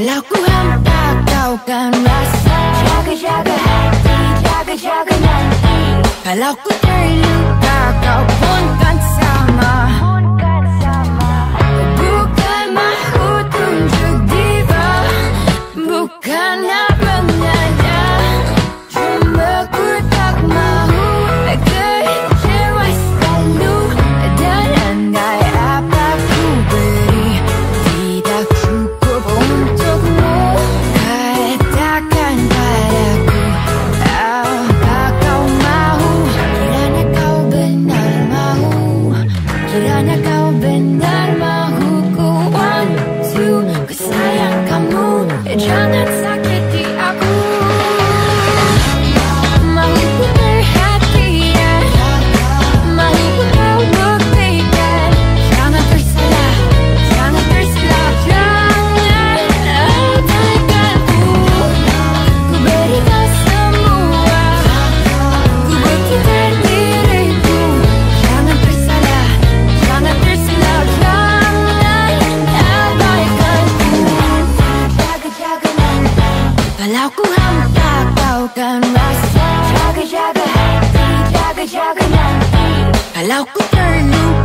Kalau ku hampa kau kan rasa. Jaga-jaga hati, jaga-jaga nanti. Kalau ku terluka aku hantar kau kan rasa Jaga-jaga hati, jaga-jaga nanti Kalau ku terlupa.